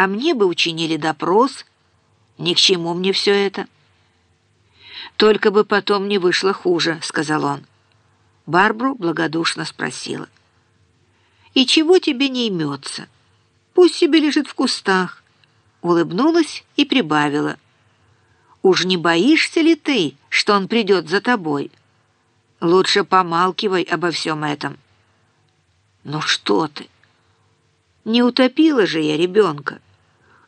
а мне бы учинили допрос. Ни к чему мне все это». «Только бы потом не вышло хуже», — сказал он. Барбру благодушно спросила. «И чего тебе не имется? Пусть себе лежит в кустах». Улыбнулась и прибавила. «Уж не боишься ли ты, что он придет за тобой? Лучше помалкивай обо всем этом». «Ну что ты? Не утопила же я ребенка.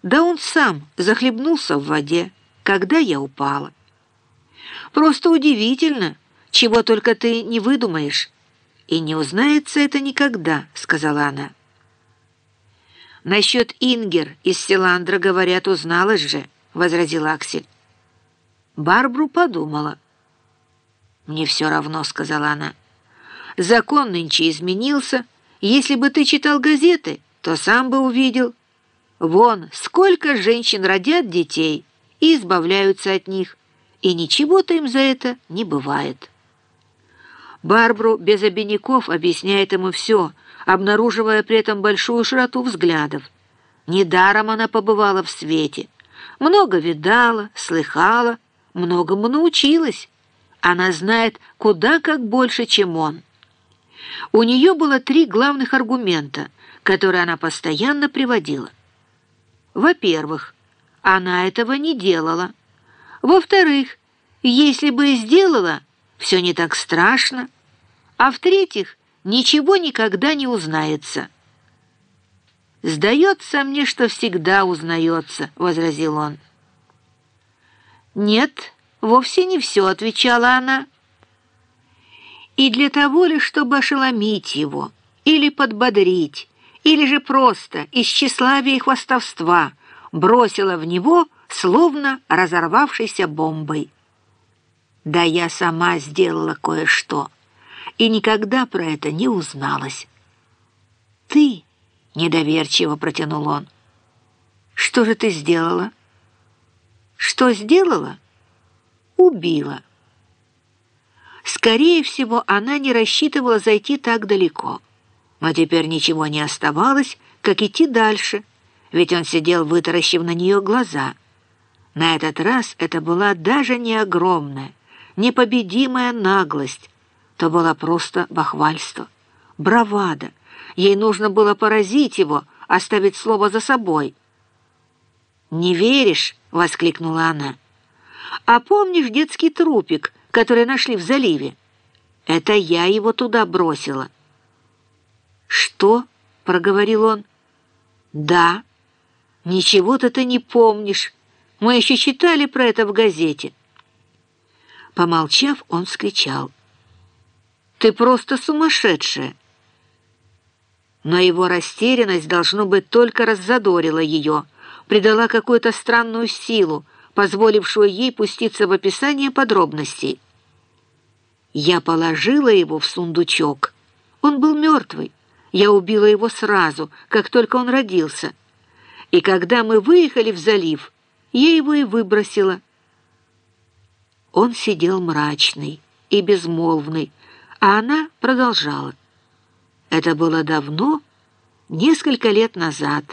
Да он сам захлебнулся в воде, когда я упала. Просто удивительно, чего только ты не выдумаешь. И не узнается это никогда», — сказала она. «Насчет Ингер из Селандра, говорят, узналась же», — возразил Аксель. Барбру подумала. «Мне все равно», — сказала она. «Закон нынче изменился. Если бы ты читал газеты, то сам бы увидел. Вон, сколько женщин родят детей и избавляются от них, и ничего-то им за это не бывает». Барбру без обиняков объясняет ему все, обнаруживая при этом большую широту взглядов. Недаром она побывала в свете. Много видала, слыхала, многому научилась. Она знает куда как больше, чем он. У нее было три главных аргумента, которые она постоянно приводила. Во-первых, она этого не делала. Во-вторых, если бы сделала, все не так страшно. А в-третьих, ничего никогда не узнается. «Сдается мне, что всегда узнается», — возразил он. «Нет, вовсе не все», — отвечала она. «И для того ли, чтобы ошеломить его, или подбодрить, или же просто из тщеславия и хвастовства бросила в него, словно разорвавшейся бомбой. Да я сама сделала кое-что» и никогда про это не узналась. «Ты?» — недоверчиво протянул он. «Что же ты сделала?» «Что сделала?» «Убила». Скорее всего, она не рассчитывала зайти так далеко. Но теперь ничего не оставалось, как идти дальше, ведь он сидел, вытаращив на нее глаза. На этот раз это была даже не огромная, непобедимая наглость, то было просто бахвальство, бравада. Ей нужно было поразить его, оставить слово за собой. «Не веришь?» — воскликнула она. «А помнишь детский трупик, который нашли в заливе? Это я его туда бросила». «Что?» — проговорил он. «Да. Ничего-то ты не помнишь. Мы еще читали про это в газете». Помолчав, он вскричал. Ты просто сумасшедшая!» Но его растерянность, должно быть, только раззадорила ее, придала какую-то странную силу, позволившую ей пуститься в описание подробностей. Я положила его в сундучок. Он был мертвый. Я убила его сразу, как только он родился. И когда мы выехали в залив, я его и выбросила. Он сидел мрачный и безмолвный, а она продолжала. Это было давно, несколько лет назад,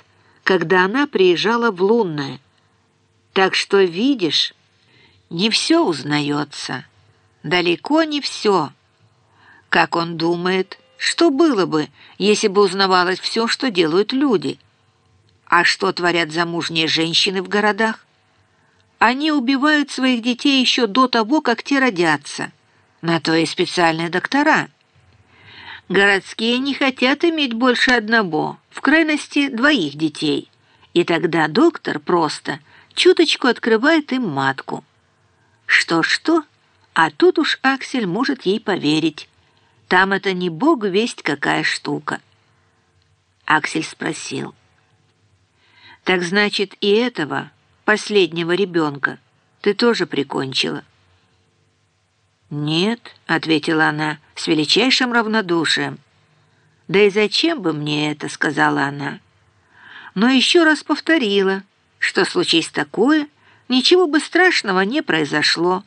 когда она приезжала в Лунное. Так что, видишь, не все узнается, далеко не все. Как он думает, что было бы, если бы узнавалось все, что делают люди? А что творят замужние женщины в городах? Они убивают своих детей еще до того, как те родятся. На то и специальные доктора. Городские не хотят иметь больше одного, в крайности двоих детей. И тогда доктор просто чуточку открывает им матку. Что-что, а тут уж Аксель может ей поверить. Там это не бог весть какая штука. Аксель спросил. «Так значит, и этого, последнего ребенка, ты тоже прикончила?» «Нет», — ответила она с величайшим равнодушием. «Да и зачем бы мне это?» — сказала она. Но еще раз повторила, что случись такое, ничего бы страшного не произошло.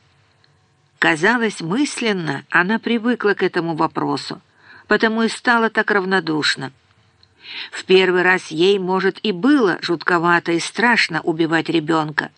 Казалось, мысленно она привыкла к этому вопросу, потому и стала так равнодушна. В первый раз ей, может, и было жутковато и страшно убивать ребенка.